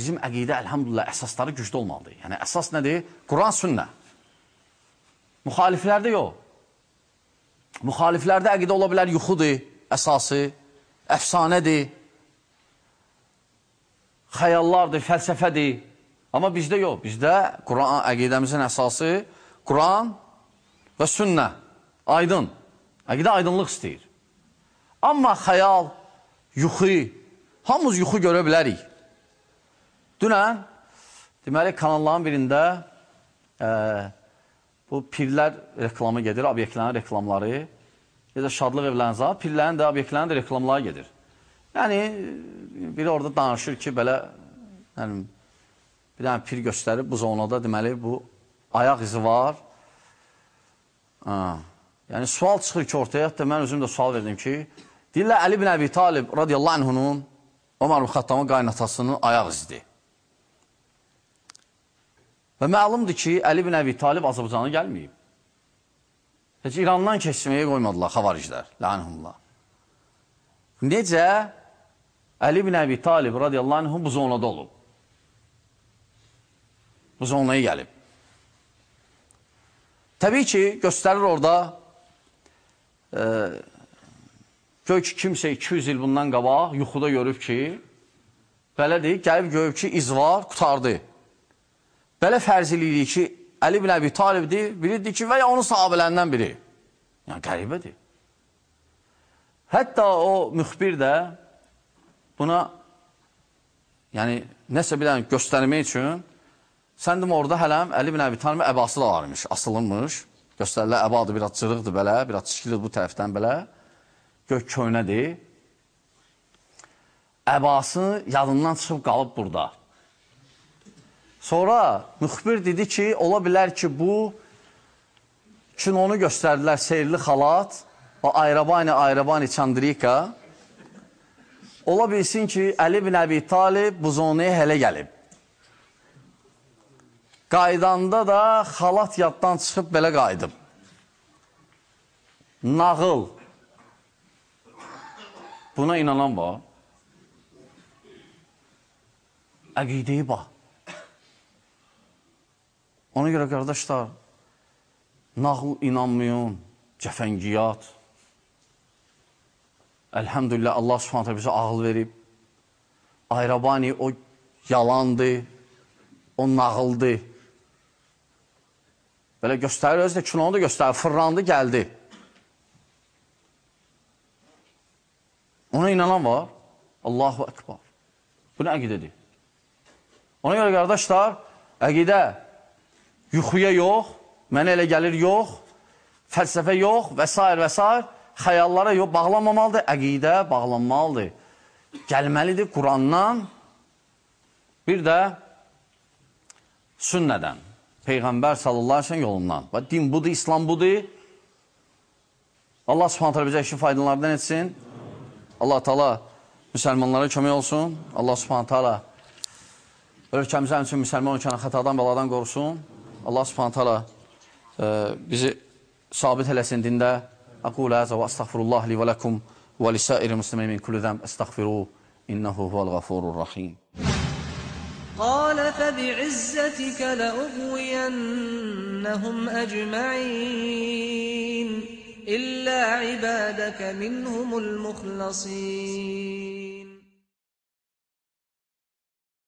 bizim əqidə əlhamdülillah əsasları güclü olmalıdır. Yəni əsas nədir? Quran, sünnə. Müxaliflərdə yox. Müxaliflərdə əqidə ola bilər yuxudur, əsası, əfsanədir, xəyallardır, fəlsəfədir. Amma bizdə yox. Bizdə Quran əqidəmizin əsası Quran və sünnə. Aydın. Əqidə aydınlıq istəyir. Amma xəyal, yuxu, hamımız yuxu görə bilərik. Dünən, deməli, kanalların birində e, bu pirlər reklamı gedir, obyektlərin reklamları. Da şadlıq evlərinizə, pirlərin də obyektlərin də reklamları gedir. Yəni, biri orada danışır ki, belə, yəni, bir dənə pir göstərib bu zonada, deməli, bu ayaq izi var. Ha. Yəni, sual çıxır ki, ortaya, hətta mən özüm də sual verdim ki, deyirlər, Əli bin Əbi Talib radiyallahu anhunun Omar Xattamın qaynatasının ayaq izidir. Və məlumdur ki, Əli bin Əbi Talib Azərbaycana gəlməyib. Heç İrandan keçməyə qoymadılar xavariclər, lənhumla. Necə Əli bin Əbi Talib radiyallahu anh bu zonada olub. Bu zonaya gəlib. Təbii ki, göstərir orada e, gör ki, kimsə 200 il bundan qabaq yuxuda görüb ki, belədir, gəlib görüb ki, iz var, qutardı. Belə fərz eləyirik ki, Əli bin Əbi Talibdir, biridir ki, və ya onun sahabələrindən biri. Yəni, qəribədir. Hətta o müxbir də buna yəni nəsə bir dənə göstərmək üçün sən demə orada hələm Əli bin Əbi Talib əbası da varmış, asılınmış. Göstərirlər, əbadır, biraz cırıqdır belə, biraz çikilir bu tərəfdən belə. Gök köynədir. Əbası yadından çıxıb qalıb burada. Sonra müxbir dedi ki, ola bilər ki, bu kinonu göstərdilər, seyirli xalat, Ayrabani, Ayrabani, Çandrika. Ola bilsin ki, Əli bin Əbi Talib bu zonaya hələ gəlib. Qaydanda da xalat yaddan çıxıb belə qayıdıb. Nağıl. Buna inanan var. Əqidəyi bax. Ona görə qardaşlar, nağıl inanmayın, cəfəngiyat. Əlhəmdülillah Allah subhanətə bizə ağıl verib. Ayrabani o yalandır, o nağıldır. Belə göstərir, özü də kinonu da göstərir, fırlandı, gəldi. Ona inanan var. Allahu Ekber. Bu nə əqidədir? Ona görə qardaşlar, əqidə yuxuya yox, mənə elə gəlir yox, fəlsəfə yox və s. və s. xəyallara yox, bağlanmamalıdır, əqidə bağlanmalıdır. Gəlməlidir Qurandan, bir də sünnədən, Peyğəmbər sallallahu aleyhi yolundan. Və din budur, İslam budur. Allah subhanətlə bizə işin faydalarından etsin. Allah taala müsəlmanlara kömək olsun. Allah subhanətlə ölkəmizə üçün müsəlman ölkəni xətadan, bəladan qorusun. Allah subhanahu taala e, bizi sabit eləsin dində. Aqul həzə və əstəğfirullah li və ləkum və lisairi muslimin min kulli zəm əstəğfiru innehu huvəl ğafurur rahim. قال فبعزتك لأغوينهم أجمعين إلا عبادك منهم المخلصين